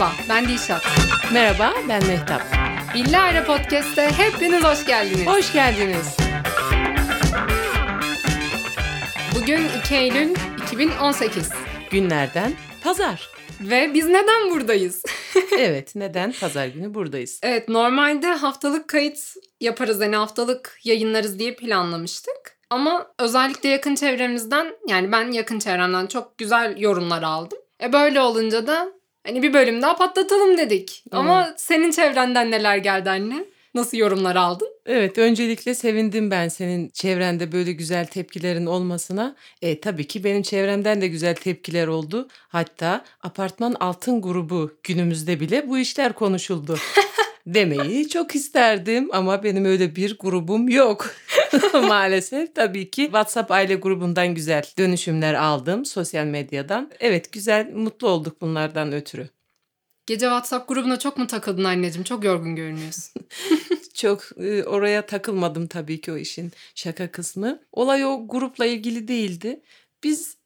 Merhaba, ben Dilşat. Merhaba, ben Mehtap. Billah Podcast'te hepiniz hoş geldiniz. Hoş geldiniz. Bugün 2 Eylül 2018. Günlerden pazar. Ve biz neden buradayız? evet, neden pazar günü buradayız? Evet, normalde haftalık kayıt yaparız, yani haftalık yayınlarız diye planlamıştık. Ama özellikle yakın çevremizden, yani ben yakın çevremden çok güzel yorumlar aldım. E böyle olunca da hani bir bölüm daha patlatalım dedik. Hmm. Ama senin çevrenden neler geldi anne? Nasıl yorumlar aldın? Evet öncelikle sevindim ben senin çevrende böyle güzel tepkilerin olmasına. E, tabii ki benim çevremden de güzel tepkiler oldu. Hatta apartman altın grubu günümüzde bile bu işler konuşuldu. demeyi çok isterdim ama benim öyle bir grubum yok. Maalesef tabii ki WhatsApp aile grubundan güzel dönüşümler aldım sosyal medyadan. Evet güzel mutlu olduk bunlardan ötürü. Gece WhatsApp grubuna çok mu takıldın anneciğim? Çok yorgun görünüyorsun. çok e, oraya takılmadım tabii ki o işin şaka kısmı. Olay o grupla ilgili değildi. Biz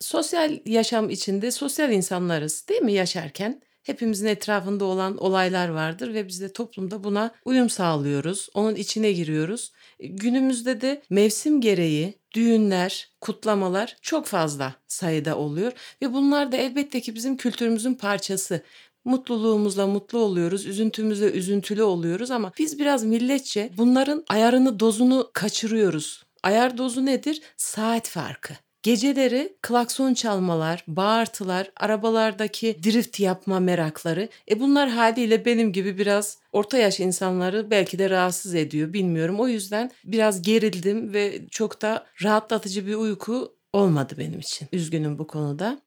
sosyal yaşam içinde sosyal insanlarız değil mi yaşarken? Hepimizin etrafında olan olaylar vardır ve biz de toplumda buna uyum sağlıyoruz. Onun içine giriyoruz. E, günümüzde de mevsim gereği düğünler, kutlamalar çok fazla sayıda oluyor ve bunlar da elbette ki bizim kültürümüzün parçası. Mutluluğumuzla mutlu oluyoruz, üzüntümüzle üzüntülü oluyoruz ama biz biraz milletçe bunların ayarını, dozunu kaçırıyoruz. Ayar dozu nedir? Saat farkı. Geceleri klakson çalmalar, bağırtılar, arabalardaki drift yapma merakları. E bunlar haliyle benim gibi biraz orta yaş insanları belki de rahatsız ediyor bilmiyorum. O yüzden biraz gerildim ve çok da rahatlatıcı bir uyku olmadı benim için. Üzgünüm bu konuda.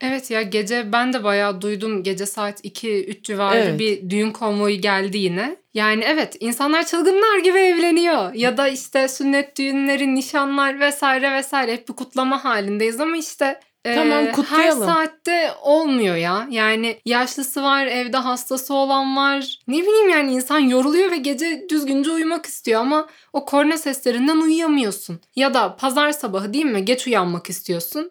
Evet ya gece ben de bayağı duydum gece saat 2-3 civarı evet. bir düğün konvoyu geldi yine. Yani evet insanlar çılgınlar gibi evleniyor ya da işte sünnet düğünleri, nişanlar vesaire vesaire hep bir kutlama halindeyiz ama işte Tamam kutlayalım. Her saatte olmuyor ya. Yani yaşlısı var, evde hastası olan var. Ne bileyim yani insan yoruluyor ve gece düzgünce uyumak istiyor ama o korna seslerinden uyuyamıyorsun. Ya da pazar sabahı değil mi? Geç uyanmak istiyorsun.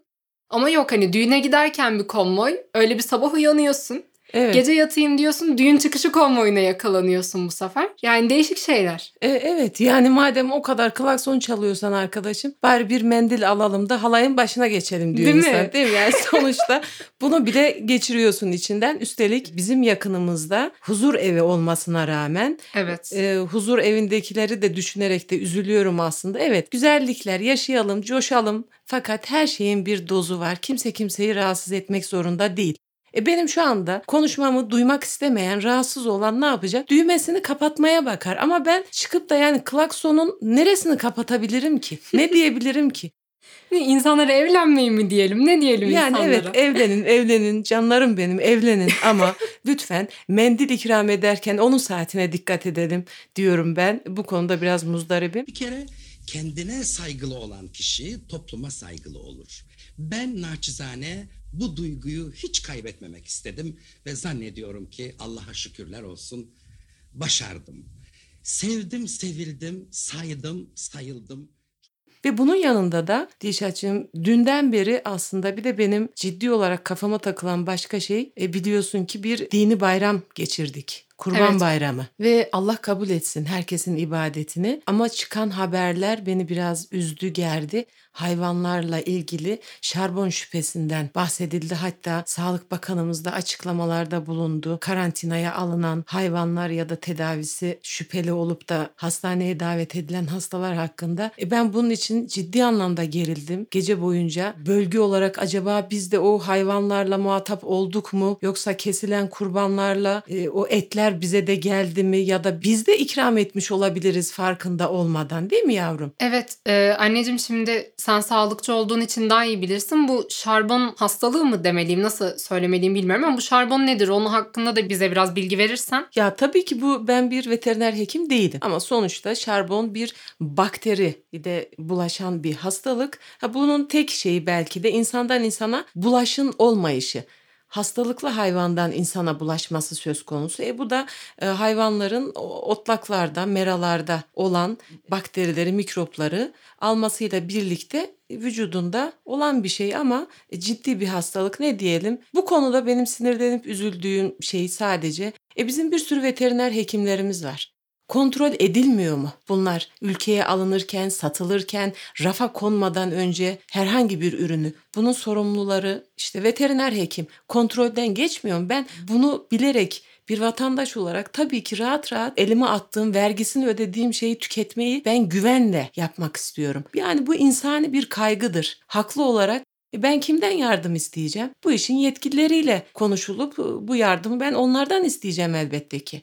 Ama yok hani düğüne giderken bir konvoy. Öyle bir sabah uyanıyorsun. Evet. Gece yatayım diyorsun düğün çıkışı konvoyuna yakalanıyorsun bu sefer. Yani değişik şeyler. E, evet yani madem o kadar klakson çalıyorsan arkadaşım bari bir mendil alalım da halayın başına geçelim diyor değil insan. Mi? Değil mi? Yani sonuçta bunu bile geçiriyorsun içinden. Üstelik bizim yakınımızda huzur evi olmasına rağmen evet. e, huzur evindekileri de düşünerek de üzülüyorum aslında. Evet güzellikler yaşayalım, coşalım fakat her şeyin bir dozu var. Kimse kimseyi rahatsız etmek zorunda değil. E benim şu anda konuşmamı duymak istemeyen, rahatsız olan ne yapacak? Düğmesini kapatmaya bakar. Ama ben çıkıp da yani klaksonun neresini kapatabilirim ki? Ne diyebilirim ki? İnsanlara evlenmeyin mi diyelim? Ne diyelim yani insanlara? Yani evet evlenin, evlenin. Canlarım benim evlenin ama lütfen mendil ikram ederken onun saatine dikkat edelim diyorum ben. Bu konuda biraz muzdaribim. Bir kere kendine saygılı olan kişi topluma saygılı olur. Ben naçizane bu duyguyu hiç kaybetmemek istedim ve zannediyorum ki Allah'a şükürler olsun başardım. Sevdim, sevildim, saydım, sayıldım. Ve bunun yanında da Dişat'cığım dünden beri aslında bir de benim ciddi olarak kafama takılan başka şey e, biliyorsun ki bir dini bayram geçirdik. Kurban evet. Bayramı ve Allah kabul etsin herkesin ibadetini ama çıkan haberler beni biraz üzdü gerdi. Hayvanlarla ilgili şarbon şüphesinden bahsedildi. Hatta Sağlık Bakanımız da açıklamalarda bulundu. Karantinaya alınan hayvanlar ya da tedavisi şüpheli olup da hastaneye davet edilen hastalar hakkında e ben bunun için ciddi anlamda gerildim. Gece boyunca bölge olarak acaba biz de o hayvanlarla muhatap olduk mu yoksa kesilen kurbanlarla e, o etler bize de geldi mi ya da biz de ikram etmiş olabiliriz farkında olmadan değil mi yavrum? Evet e, anneciğim şimdi sen sağlıkçı olduğun için daha iyi bilirsin. Bu şarbon hastalığı mı demeliyim nasıl söylemeliyim bilmiyorum ama bu şarbon nedir? Onun hakkında da bize biraz bilgi verirsen. Ya tabii ki bu ben bir veteriner hekim değilim ama sonuçta şarbon bir bakteri de bulaşan bir hastalık. Ha, bunun tek şeyi belki de insandan insana bulaşın olmayışı hastalıklı hayvandan insana bulaşması söz konusu. E bu da e, hayvanların otlaklarda, meralarda olan bakterileri, mikropları almasıyla birlikte vücudunda olan bir şey ama ciddi bir hastalık ne diyelim. Bu konuda benim sinirlenip üzüldüğüm şey sadece e bizim bir sürü veteriner hekimlerimiz var. Kontrol edilmiyor mu bunlar ülkeye alınırken, satılırken, rafa konmadan önce herhangi bir ürünü? Bunun sorumluları işte veteriner hekim kontrolden geçmiyor mu? Ben bunu bilerek bir vatandaş olarak tabii ki rahat rahat elime attığım vergisini ödediğim şeyi tüketmeyi ben güvenle yapmak istiyorum. Yani bu insani bir kaygıdır. Haklı olarak e ben kimden yardım isteyeceğim? Bu işin yetkilileriyle konuşulup bu yardımı ben onlardan isteyeceğim elbette ki.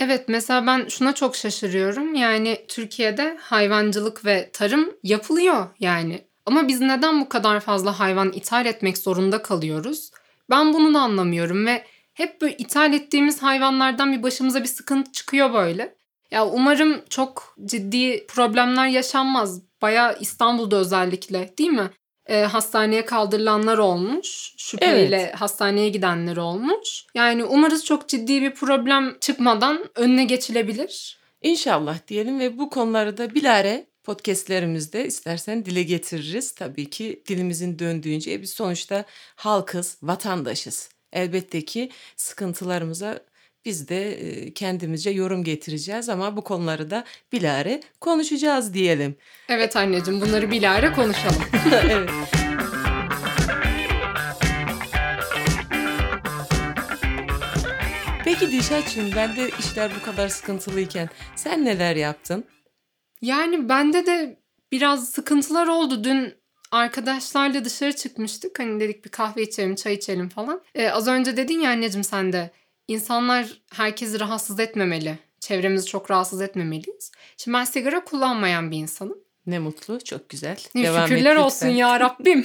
Evet mesela ben şuna çok şaşırıyorum. Yani Türkiye'de hayvancılık ve tarım yapılıyor yani. Ama biz neden bu kadar fazla hayvan ithal etmek zorunda kalıyoruz? Ben bunu da anlamıyorum ve hep böyle ithal ettiğimiz hayvanlardan bir başımıza bir sıkıntı çıkıyor böyle. Ya umarım çok ciddi problemler yaşanmaz. Baya İstanbul'da özellikle değil mi? E, hastaneye kaldırılanlar olmuş. Şüpheyle evet. hastaneye gidenler olmuş. Yani umarız çok ciddi bir problem çıkmadan önüne geçilebilir. İnşallah diyelim ve bu konuları da bilare podcastlerimizde istersen dile getiririz. Tabii ki dilimizin döndüğünce biz sonuçta halkız, vatandaşız. Elbette ki sıkıntılarımıza biz de kendimizce yorum getireceğiz ama bu konuları da bilare konuşacağız diyelim. Evet anneciğim bunları bilare konuşalım. evet. Peki Dişat'cığım de işler bu kadar sıkıntılıyken sen neler yaptın? Yani bende de biraz sıkıntılar oldu. Dün arkadaşlarla dışarı çıkmıştık. Hani dedik bir kahve içelim, çay içelim falan. Ee, az önce dedin ya anneciğim sen de İnsanlar herkesi rahatsız etmemeli. Çevremizi çok rahatsız etmemeliyiz. Şimdi ben sigara kullanmayan bir insanım. Ne mutlu, çok güzel. Devam Şükürler et olsun ya Rabbim.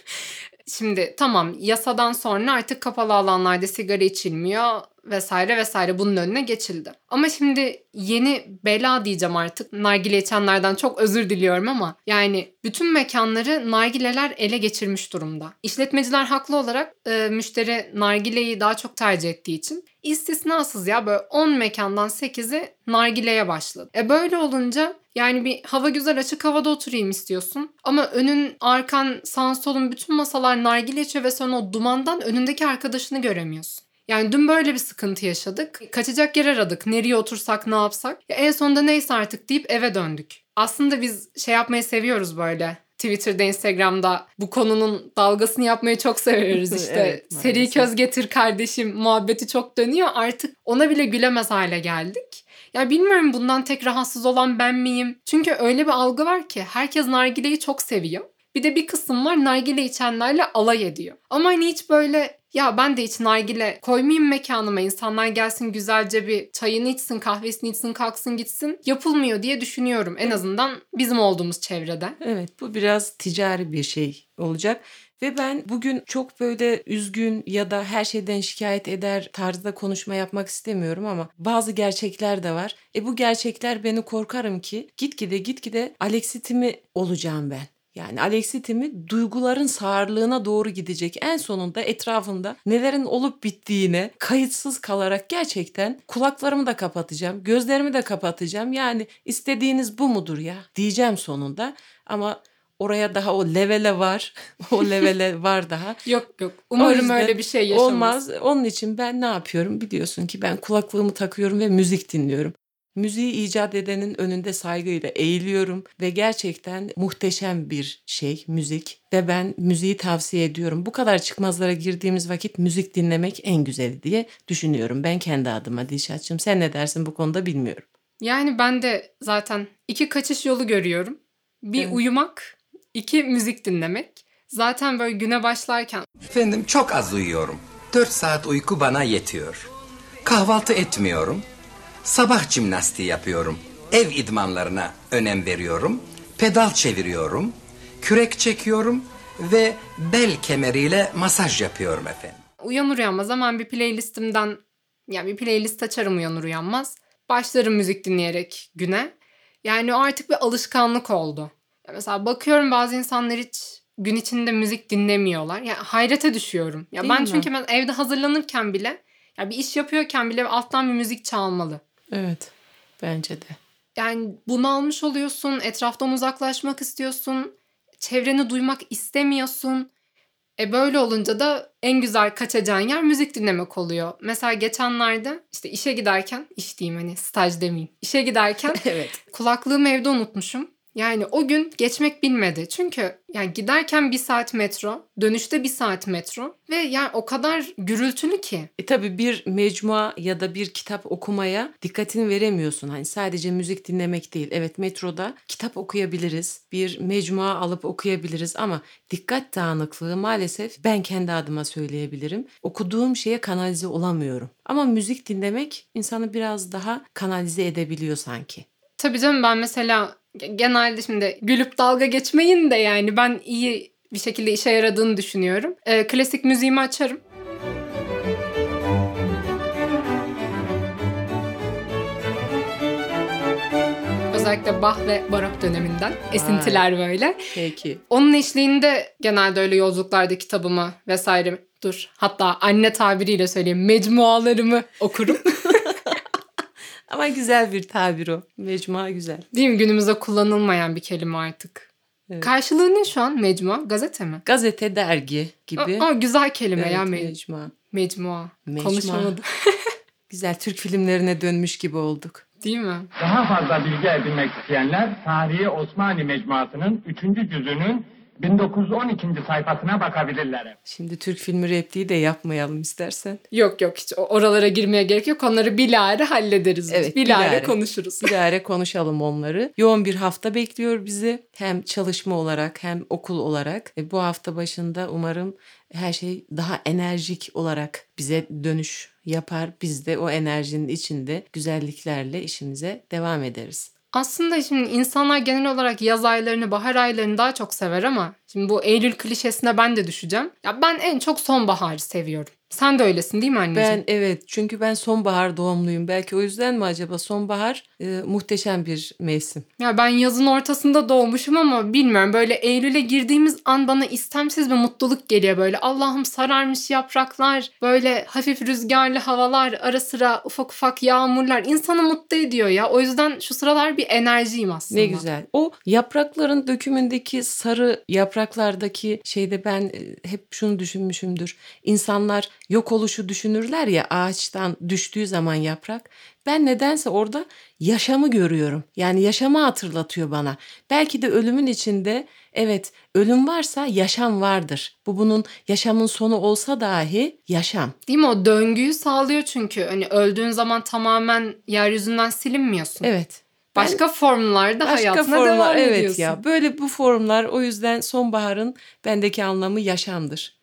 Şimdi tamam yasadan sonra artık kapalı alanlarda sigara içilmiyor vesaire vesaire bunun önüne geçildi. Ama şimdi yeni bela diyeceğim artık. Nargile içenlerden çok özür diliyorum ama yani bütün mekanları nargileler ele geçirmiş durumda. İşletmeciler haklı olarak e, müşteri nargileyi daha çok tercih ettiği için istisnasız ya böyle 10 mekandan 8'i nargileye başladı. E böyle olunca yani bir hava güzel açık havada oturayım istiyorsun. Ama önün, arkan, sağın solun bütün masalar nargile içiyor ve o dumandan önündeki arkadaşını göremiyorsun. Yani dün böyle bir sıkıntı yaşadık. Kaçacak yer aradık. Nereye otursak, ne yapsak. Ya en sonunda neyse artık deyip eve döndük. Aslında biz şey yapmayı seviyoruz böyle. Twitter'da, Instagram'da bu konunun dalgasını yapmayı çok seviyoruz işte. evet, Seri köz getir kardeşim muhabbeti çok dönüyor. Artık ona bile gülemez hale geldik. Ya bilmiyorum bundan tek rahatsız olan ben miyim? Çünkü öyle bir algı var ki herkes nargileyi çok seviyor. Bir de bir kısım var nargile içenlerle alay ediyor. Ama hani hiç böyle ya ben de hiç nargile koymayayım mekanıma insanlar gelsin güzelce bir çayını içsin kahvesini içsin kalksın gitsin yapılmıyor diye düşünüyorum en azından bizim olduğumuz çevrede. Evet bu biraz ticari bir şey olacak. Ve ben bugün çok böyle üzgün ya da her şeyden şikayet eder tarzda konuşma yapmak istemiyorum ama bazı gerçekler de var. E bu gerçekler beni korkarım ki gitgide gitgide Alexitimi olacağım ben. Yani Alexitimi duyguların sağırlığına doğru gidecek. En sonunda etrafında nelerin olup bittiğine kayıtsız kalarak gerçekten kulaklarımı da kapatacağım, gözlerimi de kapatacağım. Yani istediğiniz bu mudur ya diyeceğim sonunda. Ama oraya daha o levele var. o levele var daha. yok yok. Umarım öyle bir şey yaşamaz. Olmaz. Onun için ben ne yapıyorum? Biliyorsun ki ben kulaklığımı takıyorum ve müzik dinliyorum. Müziği icat edenin önünde saygıyla eğiliyorum ve gerçekten muhteşem bir şey müzik ve ben müziği tavsiye ediyorum. Bu kadar çıkmazlara girdiğimiz vakit müzik dinlemek en güzeli diye düşünüyorum. Ben kendi adıma Dişat'cığım sen ne dersin bu konuda bilmiyorum. Yani ben de zaten iki kaçış yolu görüyorum. Bir evet. uyumak, iki müzik dinlemek. Zaten böyle güne başlarken... Efendim çok az uyuyorum. Dört saat uyku bana yetiyor. Kahvaltı etmiyorum. Sabah jimnastiği yapıyorum. Ev idmanlarına önem veriyorum. Pedal çeviriyorum. Kürek çekiyorum ve bel kemeriyle masaj yapıyorum efendim. Uyanır uyanmaz hemen bir playlistimden yani bir playlist açarım uyanır uyanmaz. Başlarım müzik dinleyerek güne. Yani o artık bir alışkanlık oldu. Ya mesela bakıyorum bazı insanlar hiç gün içinde müzik dinlemiyorlar. Yani hayrete düşüyorum. Ya Değil ben mi? çünkü ben evde hazırlanırken bile ya bir iş yapıyorken bile alttan bir müzik çalmalı. Evet. Bence de. Yani bunu almış oluyorsun. Etraftan uzaklaşmak istiyorsun. çevreni duymak istemiyorsun. E böyle olunca da en güzel kaçacağın yer müzik dinlemek oluyor. Mesela geçenlerde işte işe giderken, iş diyeyim hani staj demeyeyim. İşe giderken evet. kulaklığımı evde unutmuşum. Yani o gün geçmek bilmedi. Çünkü yani giderken bir saat metro, dönüşte bir saat metro ve yani o kadar gürültülü ki. E tabii bir mecmua ya da bir kitap okumaya dikkatini veremiyorsun. Hani sadece müzik dinlemek değil. Evet metroda kitap okuyabiliriz. Bir mecmua alıp okuyabiliriz ama dikkat dağınıklığı maalesef ben kendi adıma söyleyebilirim. Okuduğum şeye kanalize olamıyorum. Ama müzik dinlemek insanı biraz daha kanalize edebiliyor sanki. Tabii canım ben mesela genelde şimdi gülüp dalga geçmeyin de yani ben iyi bir şekilde işe yaradığını düşünüyorum. E, klasik müziğimi açarım. Özellikle Bach ve Barok döneminden esintiler böyle. Peki. Onun eşliğinde genelde öyle yolculuklarda kitabımı vesaire dur hatta anne tabiriyle söyleyeyim mecmualarımı okurum. Ama güzel bir tabir o. Mecmua güzel. Değil mi? Günümüzde kullanılmayan bir kelime artık. Evet. Karşılığı ne şu an mecmua? Gazete mi? Gazete, dergi gibi. Aa, güzel kelime evet, ya. Me- mecmua. Mecmua. mecmua. Konuşamadım. güzel Türk filmlerine dönmüş gibi olduk. Değil mi? Daha fazla bilgi edinmek isteyenler Tarihi Osmanlı Mecmuası'nın 3. cüzünün 1912. sayfasına bakabilirler. Şimdi Türk filmi repliği de yapmayalım istersen. Yok yok hiç oralara girmeye gerek yok. Onları bilare hallederiz. Evet, bilare, bilare konuşuruz. Bilare konuşalım onları. Yoğun bir hafta bekliyor bizi. Hem çalışma olarak hem okul olarak. E, bu hafta başında umarım her şey daha enerjik olarak bize dönüş yapar. Biz de o enerjinin içinde güzelliklerle işimize devam ederiz. Aslında şimdi insanlar genel olarak yaz aylarını, bahar aylarını daha çok sever ama şimdi bu Eylül klişesine ben de düşeceğim. Ya ben en çok sonbaharı seviyorum. Sen de öylesin değil mi anneciğim? Ben evet çünkü ben sonbahar doğumluyum. Belki o yüzden mi acaba sonbahar e, muhteşem bir mevsim. Ya ben yazın ortasında doğmuşum ama bilmiyorum böyle Eylül'e girdiğimiz an bana istemsiz bir mutluluk geliyor böyle. Allah'ım sararmış yapraklar, böyle hafif rüzgarlı havalar, ara sıra ufak ufak yağmurlar insanı mutlu ediyor ya. O yüzden şu sıralar bir enerjiyim aslında. Ne güzel. O yaprakların dökümündeki sarı yapraklardaki şeyde ben e, hep şunu düşünmüşümdür. İnsanlar yok oluşu düşünürler ya ağaçtan düştüğü zaman yaprak. Ben nedense orada yaşamı görüyorum. Yani yaşamı hatırlatıyor bana. Belki de ölümün içinde evet ölüm varsa yaşam vardır. Bu bunun yaşamın sonu olsa dahi yaşam. Değil mi o döngüyü sağlıyor çünkü. Hani öldüğün zaman tamamen yeryüzünden silinmiyorsun. Evet. Başka yani, formlarda başka hayatına formlar, devam evet ediyorsun. ya böyle bu formlar o yüzden sonbaharın bendeki anlamı yaşamdır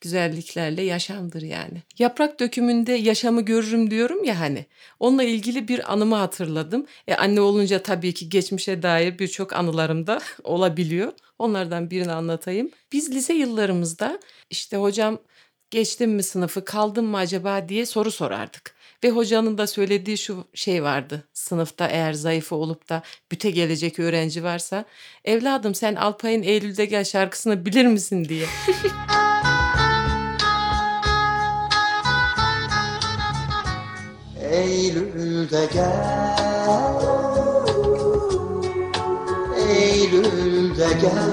güzelliklerle yaşamdır yani. Yaprak dökümünde yaşamı görürüm diyorum ya hani. Onunla ilgili bir anımı hatırladım. E anne olunca tabii ki geçmişe dair birçok anılarım da olabiliyor. Onlardan birini anlatayım. Biz lise yıllarımızda işte hocam geçtim mi sınıfı kaldım mı acaba diye soru sorardık. Ve hocanın da söylediği şu şey vardı. Sınıfta eğer zayıfı olup da büte gelecek öğrenci varsa evladım sen Alpay'ın Eylül'de gel şarkısını bilir misin diye. Eylül'de gel Eylül'de gel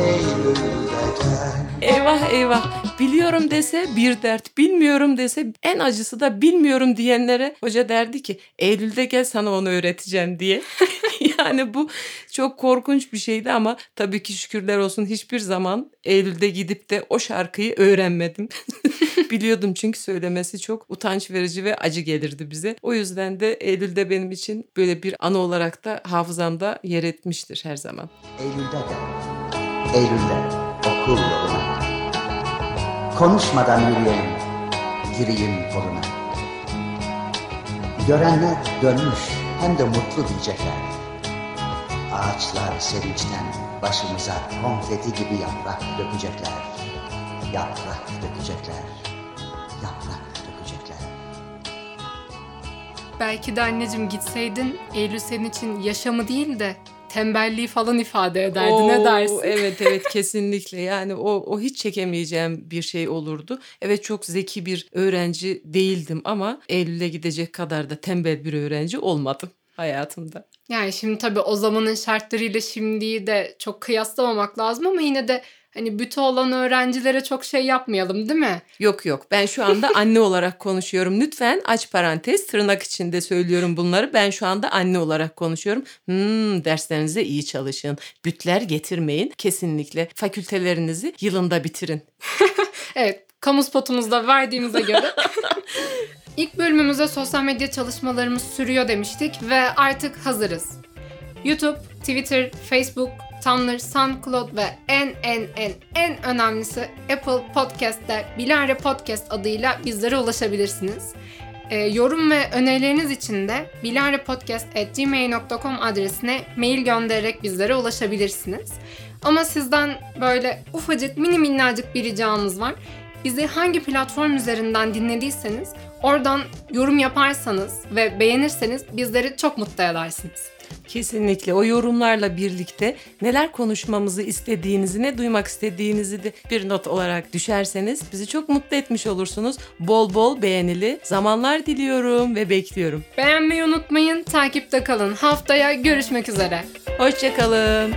Eylül'de gel Eyvah eyvah biliyorum dese bir dert bilmiyorum dese en acısı da bilmiyorum diyenlere hoca derdi ki Eylül'de gel sana onu öğreteceğim diye. yani bu çok korkunç bir şeydi ama tabii ki şükürler olsun hiçbir zaman Eylül'de gidip de o şarkıyı öğrenmedim. Biliyordum çünkü söylemesi çok utanç verici ve acı gelirdi bize. O yüzden de Eylül'de benim için böyle bir anı olarak da hafızamda yer etmiştir her zaman. Eylül'de de, Eylül'de okul yoluna. Konuşmadan yürüyelim, gireyim koluna. Görenler dönmüş hem de mutlu diyecekler. Ağaçlar sevinçten başımıza konfeti gibi yaprak dökecekler. Yaprak dökecekler. Yaprak dökecekler. Belki de anneciğim gitseydin Eylül senin için yaşamı değil de tembelliği falan ifade ederdi. Oo, ne dersin? Evet evet kesinlikle. Yani o o hiç çekemeyeceğim bir şey olurdu. Evet çok zeki bir öğrenci değildim ama Eylül'e gidecek kadar da tembel bir öğrenci olmadım. hayatımda. Yani şimdi tabii o zamanın şartlarıyla şimdiyi de çok kıyaslamamak lazım ama yine de hani bütü olan öğrencilere çok şey yapmayalım değil mi? Yok yok ben şu anda anne olarak konuşuyorum. Lütfen aç parantez tırnak içinde söylüyorum bunları. Ben şu anda anne olarak konuşuyorum. Hmm, derslerinize iyi çalışın. Bütler getirmeyin. Kesinlikle fakültelerinizi yılında bitirin. Evet kamu spotumuzu da verdiğimize göre İlk bölümümüzde sosyal medya çalışmalarımız sürüyor demiştik ve artık hazırız. YouTube, Twitter, Facebook, Tumblr, SoundCloud ve en en en en önemlisi Apple Podcast'te Bilenre Podcast adıyla bizlere ulaşabilirsiniz. E, yorum ve önerileriniz için de bilenrepodcast.gmail.com adresine mail göndererek bizlere ulaşabilirsiniz. Ama sizden böyle ufacık mini minnacık bir ricamız var. Bizi hangi platform üzerinden dinlediyseniz oradan yorum yaparsanız ve beğenirseniz bizleri çok mutlu edersiniz. Kesinlikle o yorumlarla birlikte neler konuşmamızı istediğinizi, ne duymak istediğinizi de bir not olarak düşerseniz bizi çok mutlu etmiş olursunuz. Bol bol beğenili zamanlar diliyorum ve bekliyorum. Beğenmeyi unutmayın, takipte kalın. Haftaya görüşmek üzere. Hoşçakalın.